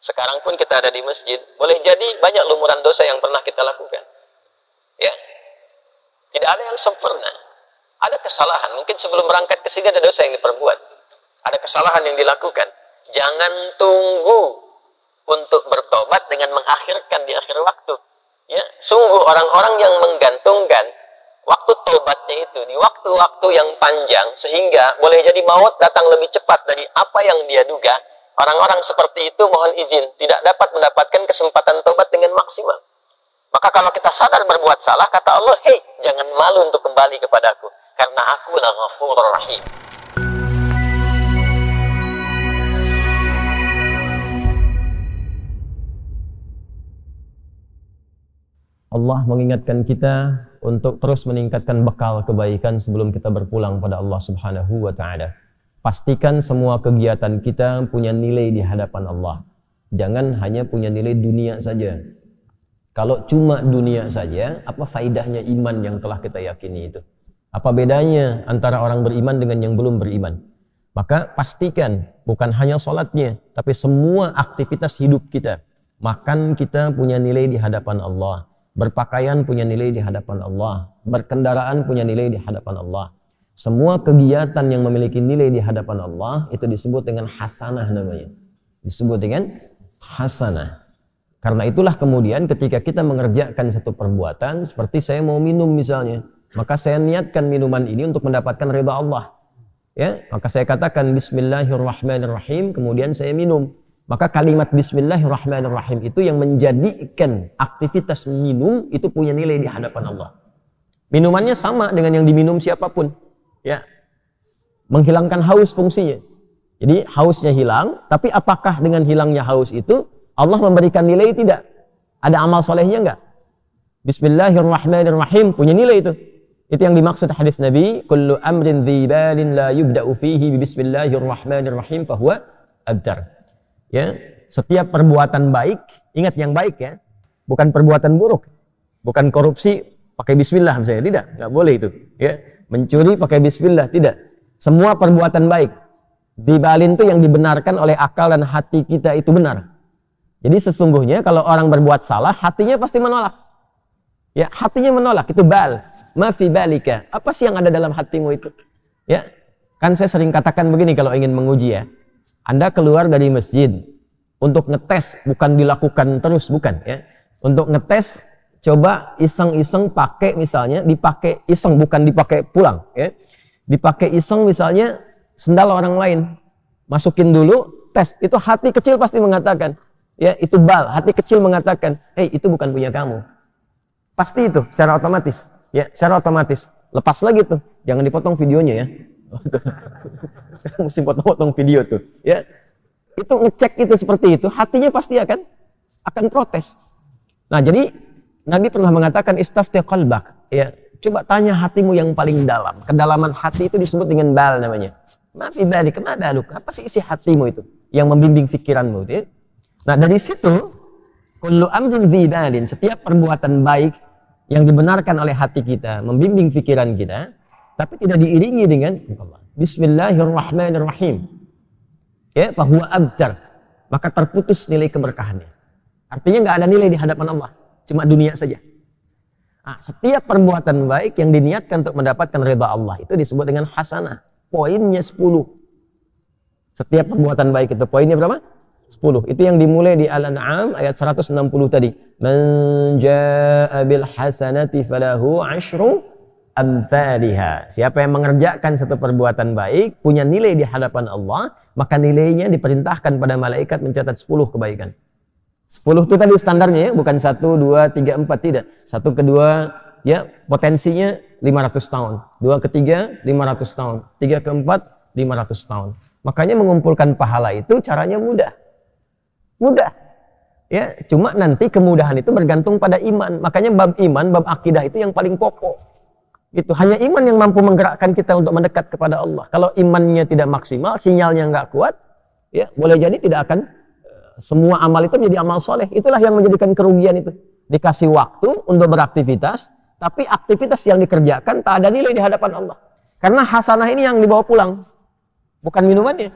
Sekarang pun kita ada di masjid, boleh jadi banyak lumuran dosa yang pernah kita lakukan. Ya. Tidak ada yang sempurna. Ada kesalahan, mungkin sebelum berangkat ke sini ada dosa yang diperbuat. Ada kesalahan yang dilakukan. Jangan tunggu untuk bertobat dengan mengakhirkan di akhir waktu. Ya, sungguh orang-orang yang menggantungkan waktu tobatnya itu di waktu-waktu yang panjang sehingga boleh jadi maut datang lebih cepat dari apa yang dia duga orang-orang seperti itu mohon izin tidak dapat mendapatkan kesempatan tobat dengan maksimal maka kalau kita sadar berbuat salah kata Allah hei jangan malu untuk kembali kepadaku karena aku adalah ghafurur rahim Allah mengingatkan kita untuk terus meningkatkan bekal kebaikan sebelum kita berpulang pada Allah Subhanahu wa taala. Pastikan semua kegiatan kita punya nilai di hadapan Allah. Jangan hanya punya nilai dunia saja. Kalau cuma dunia saja, apa faidahnya iman yang telah kita yakini itu? Apa bedanya antara orang beriman dengan yang belum beriman? Maka pastikan bukan hanya sholatnya, tapi semua aktivitas hidup kita. Makan kita punya nilai di hadapan Allah Berpakaian punya nilai di hadapan Allah. Berkendaraan punya nilai di hadapan Allah. Semua kegiatan yang memiliki nilai di hadapan Allah itu disebut dengan hasanah namanya. Disebut dengan hasanah. Karena itulah kemudian ketika kita mengerjakan satu perbuatan seperti saya mau minum misalnya, maka saya niatkan minuman ini untuk mendapatkan ridha Allah. Ya, maka saya katakan bismillahirrahmanirrahim kemudian saya minum. Maka kalimat bismillahirrahmanirrahim itu yang menjadikan aktivitas minum itu punya nilai di hadapan Allah. Minumannya sama dengan yang diminum siapa pun. Ya. Menghilangkan haus fungsinya. Jadi hausnya hilang, tapi apakah dengan hilangnya haus itu Allah memberikan nilai tidak? Ada amal solehnya enggak? Bismillahirrahmanirrahim punya nilai itu. Itu yang dimaksud hadis Nabi, kullu amrin dhibalin la yubda'u fihi bismillahirrahmanirrahim fahuwa abtar ya setiap perbuatan baik ingat yang baik ya bukan perbuatan buruk bukan korupsi pakai bismillah misalnya tidak nggak boleh itu ya mencuri pakai bismillah tidak. Semua perbuatan baik. Dibalin itu yang dibenarkan oleh akal dan hati kita itu benar. Jadi sesungguhnya kalau orang berbuat salah hatinya pasti menolak. Ya hatinya menolak. Itu bal. Mafi balika. Apa sih yang ada dalam hatimu itu? Ya kan saya sering katakan begini kalau ingin menguji ya. Anda keluar dari masjid untuk ngetes, bukan dilakukan terus, bukan ya. Untuk ngetes, coba iseng-iseng pakai misalnya, dipakai iseng, bukan dipakai pulang ya. Dipakai iseng misalnya sendal orang lain, masukin dulu, tes. Itu hati kecil pasti mengatakan, ya itu bal, hati kecil mengatakan, hei itu bukan punya kamu. Pasti itu, secara otomatis. Ya, secara otomatis. Lepas lagi tuh, jangan dipotong videonya ya. Saya mesti potong-potong video tuh, ya. Itu ngecek itu seperti itu, hatinya pasti akan akan protes. Nah, jadi Nabi pernah mengatakan istafti qalbak, ya. Coba tanya hatimu yang paling dalam. Kedalaman hati itu disebut dengan bal namanya. Maaf ibadi, kenapa baluk? Apa sih isi hatimu itu yang membimbing pikiranmu itu? Ya? Nah, dari situ kullu amrin setiap perbuatan baik yang dibenarkan oleh hati kita, membimbing pikiran kita, tapi tidak diiringi dengan Bismillahirrahmanirrahim. Ya, fahuwa abtar. Maka terputus nilai keberkahannya. Artinya nggak ada nilai di hadapan Allah, cuma dunia saja. Nah, setiap perbuatan baik yang diniatkan untuk mendapatkan ridha Allah itu disebut dengan hasanah. Poinnya 10. Setiap perbuatan baik itu poinnya berapa? 10. Itu yang dimulai di Al-An'am ayat 160 tadi. Man jaa bil hasanati falahu asyru amthaliha. Siapa yang mengerjakan satu perbuatan baik, punya nilai di hadapan Allah, maka nilainya diperintahkan pada malaikat mencatat 10 kebaikan. 10 itu tadi standarnya ya, bukan 1, 2, 3, 4, tidak. Satu kedua, ya potensinya 500 tahun. Dua ketiga, 500 tahun. Tiga keempat, 500 tahun. Makanya mengumpulkan pahala itu caranya mudah. Mudah. Ya, cuma nanti kemudahan itu bergantung pada iman. Makanya bab iman, bab akidah itu yang paling pokok. Itu hanya iman yang mampu menggerakkan kita untuk mendekat kepada Allah. Kalau imannya tidak maksimal, sinyalnya nggak kuat, ya boleh jadi tidak akan semua amal itu menjadi amal soleh. Itulah yang menjadikan kerugian itu. Dikasih waktu untuk beraktivitas, tapi aktivitas yang dikerjakan tak ada nilai di hadapan Allah. Karena hasanah ini yang dibawa pulang, bukan minumannya.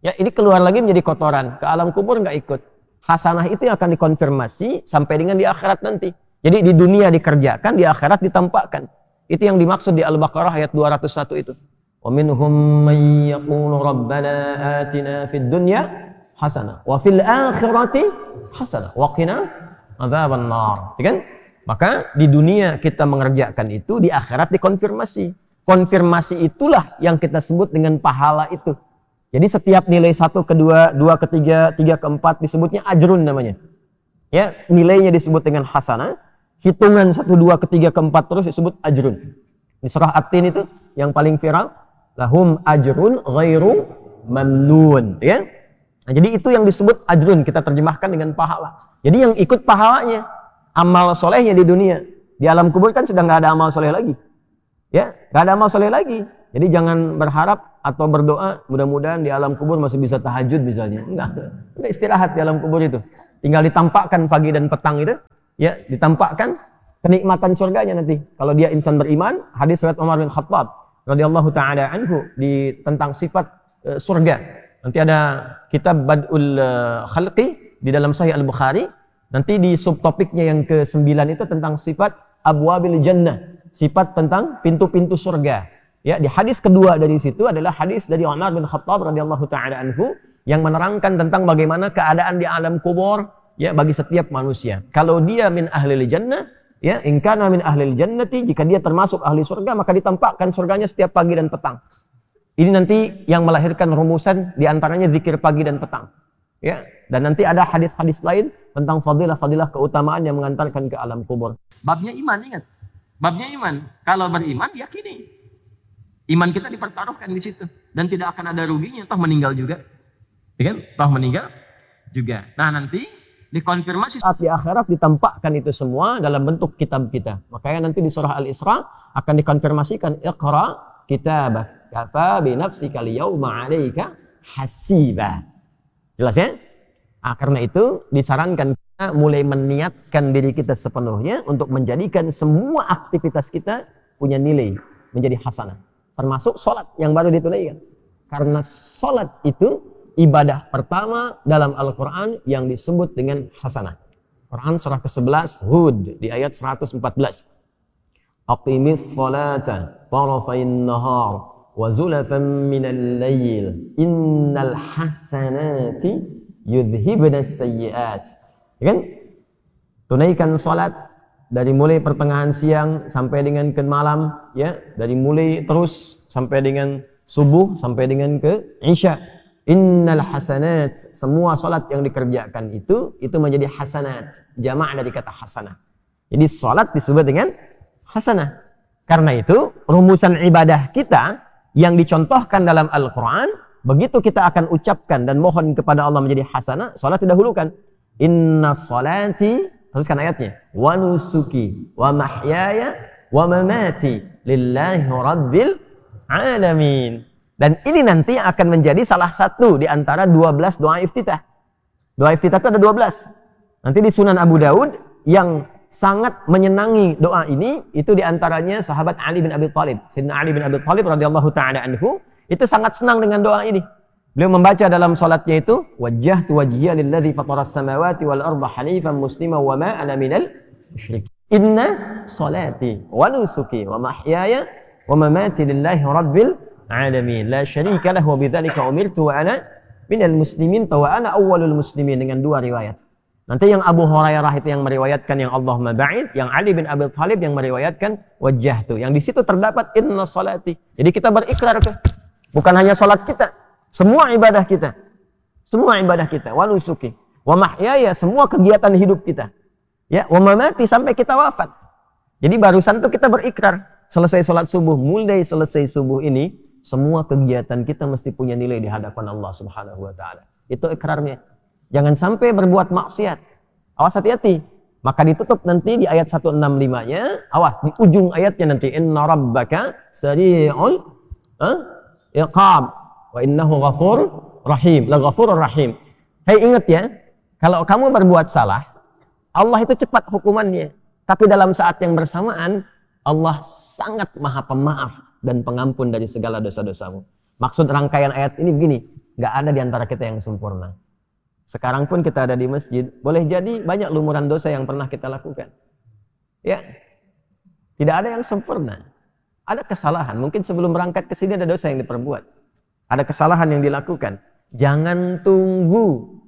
Ya, ini keluar lagi menjadi kotoran. Ke alam kubur nggak ikut. Hasanah itu yang akan dikonfirmasi sampai dengan di akhirat nanti. Jadi di dunia dikerjakan, di akhirat ditampakkan. Itu yang dimaksud di Al-Baqarah ayat 201 itu. Minhum man yaqulu rabbana atina fid dunya hasanah wa fil akhirati hasanah wa qina adzaban nar. Ya kan? Maka di dunia kita mengerjakan itu, di akhirat dikonfirmasi. Konfirmasi itulah yang kita sebut dengan pahala itu. Jadi setiap nilai satu, kedua, dua, ketiga, tiga, keempat disebutnya ajrun namanya. Ya, nilainya disebut dengan hasanah. Hitungan satu, dua, ketiga, keempat terus disebut ajrun. Di surah At-Tin itu yang paling viral, lahum ajrun ghairu mamnun, ya. Nah, jadi itu yang disebut ajrun kita terjemahkan dengan pahala. Jadi yang ikut pahalanya amal solehnya di dunia. Di alam kubur kan sudah nggak ada amal soleh lagi. Ya, nggak ada amal soleh lagi. Jadi jangan berharap atau berdoa mudah-mudahan di alam kubur masih bisa tahajud misalnya. Enggak. Udah istirahat di alam kubur itu. Tinggal ditampakkan pagi dan petang itu, ya, ditampakkan kenikmatan surganya nanti. Kalau dia insan beriman, hadis riwayat Umar bin Khattab radhiyallahu taala anhu di tentang sifat uh, surga. Nanti ada kitab Badul uh, Khalqi di dalam Sahih Al-Bukhari Nanti di subtopiknya yang ke-9 itu tentang sifat abwabil jannah, sifat tentang pintu-pintu surga. Ya, di hadis kedua dari situ adalah hadis dari Umar bin Khattab radhiyallahu taala anhu yang menerangkan tentang bagaimana keadaan di alam kubur ya bagi setiap manusia. Kalau dia min ahli jannah, ya, in kana min ahli jannati, jika dia termasuk ahli surga maka ditampakkan surganya setiap pagi dan petang. Ini nanti yang melahirkan rumusan di antaranya zikir pagi dan petang. Ya, dan nanti ada hadis-hadis lain tentang fadilah-fadilah keutamaan yang mengantarkan ke alam kubur. Babnya iman, ingat. Babnya iman. Kalau beriman, yakini. Iman kita dipertaruhkan di situ. Dan tidak akan ada ruginya, toh meninggal juga. Ya kan? Toh meninggal juga. Nah nanti dikonfirmasi saat di akhirat ditampakkan itu semua dalam bentuk kitab kita. Makanya nanti di surah Al-Isra akan dikonfirmasikan Iqra kitabah kafa bi nafsika liyawma 'alaika hasiba. Jelas ya? Nah, karena itu disarankan kita mulai meniatkan diri kita sepenuhnya untuk menjadikan semua aktivitas kita punya nilai menjadi hasanah. Termasuk sholat yang baru ditunaikan. Karena sholat itu ibadah pertama dalam Al-Quran yang disebut dengan hasanah. Quran surah ke-11 Hud di ayat 114. Aqimis salata tarafain nahar wa zulafan minal innal hasanati yudhibna. Ya kan? Tunaikan salat dari mulai pertengahan siang sampai dengan ke malam ya, dari mulai terus sampai dengan subuh sampai dengan ke isya. Innal hasanat, semua salat yang dikerjakan itu itu menjadi hasanat, jamaah dari kata hasanah. Jadi salat disebut dengan hasanah. Karena itu rumusan ibadah kita yang dicontohkan dalam Al-Qur'an Begitu kita akan ucapkan dan mohon kepada Allah menjadi hasanah, salat didahulukan. Inna salati, teruskan ayatnya. Wa nusuki wa mahyaya wa mamati lillahi rabbil alamin. Dan ini nanti akan menjadi salah satu di antara 12 doa iftitah. Doa iftitah itu ada 12. Nanti di Sunan Abu Daud yang sangat menyenangi doa ini itu di antaranya sahabat Ali bin Abi Thalib. Sayyidina Ali bin Abi Thalib radhiyallahu taala anhu itu sangat senang dengan doa ini. Beliau membaca dalam salatnya itu wajah wajhiya lilladzi fataras samawati wal arda hanifan muslima wa ma ana minal musyrikin. Inna salati wa nusuki wa mahyaya wa mamati lillahi rabbil alamin. La syarika lahu wa bidzalika umirtu wa ana minal muslimin wa ana awwalul muslimin dengan dua riwayat. Nanti yang Abu Hurairah itu yang meriwayatkan yang Allah ba'id, yang Ali bin Abi Thalib yang meriwayatkan wajah tu. Yang di situ terdapat inna salati. Jadi kita berikrar ke Bukan hanya salat kita, semua ibadah kita. Semua ibadah kita, wa nusuki, wa mahyaya, semua kegiatan hidup kita. Ya, wa sampai kita wafat. Jadi barusan tuh kita berikrar, selesai salat subuh, mulai selesai subuh ini, semua kegiatan kita mesti punya nilai di hadapan Allah Subhanahu wa taala. Itu ikrarnya. Jangan sampai berbuat maksiat. Awas hati-hati. Maka ditutup nanti di ayat 165-nya. Awas di ujung ayatnya nanti inna rabbaka sari'ul iqab wa innahu ghafur rahim la ghafur rahim hei ingat ya kalau kamu berbuat salah Allah itu cepat hukumannya tapi dalam saat yang bersamaan Allah sangat maha pemaaf dan pengampun dari segala dosa-dosamu maksud rangkaian ayat ini begini nggak ada di antara kita yang sempurna. Sekarang pun kita ada di masjid, boleh jadi banyak lumuran dosa yang pernah kita lakukan. Ya, tidak ada yang sempurna. Ada kesalahan. Mungkin sebelum berangkat ke sini ada dosa yang diperbuat. Ada kesalahan yang dilakukan. Jangan tunggu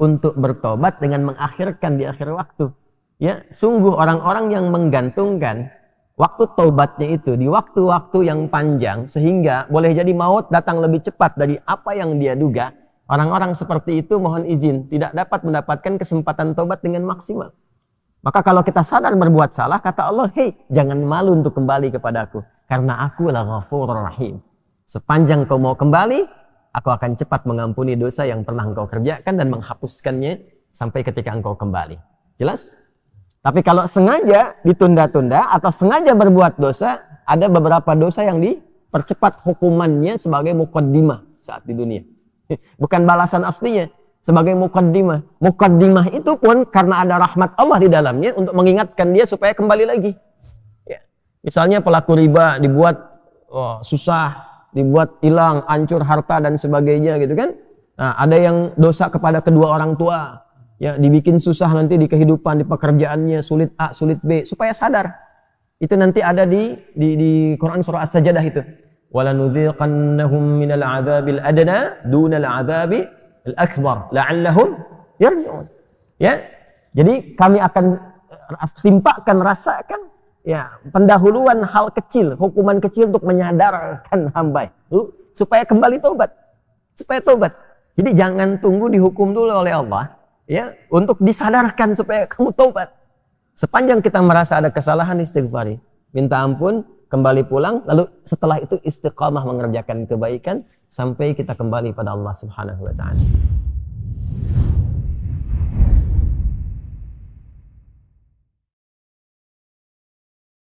untuk bertobat dengan mengakhirkan di akhir waktu. Ya, sungguh orang-orang yang menggantungkan waktu taubatnya itu di waktu-waktu yang panjang sehingga boleh jadi maut datang lebih cepat dari apa yang dia duga. Orang-orang seperti itu mohon izin tidak dapat mendapatkan kesempatan taubat dengan maksimal. Maka kalau kita sadar berbuat salah, kata Allah, hei jangan malu untuk kembali kepadaku. Karena aku adalah ghafur rahim. Sepanjang kau mau kembali, aku akan cepat mengampuni dosa yang pernah engkau kerjakan dan menghapuskannya sampai ketika engkau kembali. Jelas? Tapi kalau sengaja ditunda-tunda atau sengaja berbuat dosa, ada beberapa dosa yang dipercepat hukumannya sebagai mukaddimah saat di dunia. Bukan balasan aslinya, sebagai mukaddimah. Mukaddimah itu pun karena ada rahmat Allah di dalamnya untuk mengingatkan dia supaya kembali lagi. Misalnya pelaku riba dibuat oh, susah, dibuat hilang, hancur harta dan sebagainya gitu kan. Nah, ada yang dosa kepada kedua orang tua, ya dibikin susah nanti di kehidupan, di pekerjaannya, sulit A, sulit B, supaya sadar. Itu nanti ada di di, di Quran surah As-Sajdah itu. Walanudhiqannahum minal adzabil adna dunal adzabi al-akbar la'allahum yarji'un. Ya. Jadi kami akan timpakan rasakan ya pendahuluan hal kecil, hukuman kecil untuk menyadarkan hamba itu supaya kembali tobat. Supaya tobat. Jadi jangan tunggu dihukum dulu oleh Allah ya untuk disadarkan supaya kamu tobat. Sepanjang kita merasa ada kesalahan istighfari, minta ampun, kembali pulang, lalu setelah itu istiqamah mengerjakan kebaikan sampai kita kembali pada Allah Subhanahu wa taala.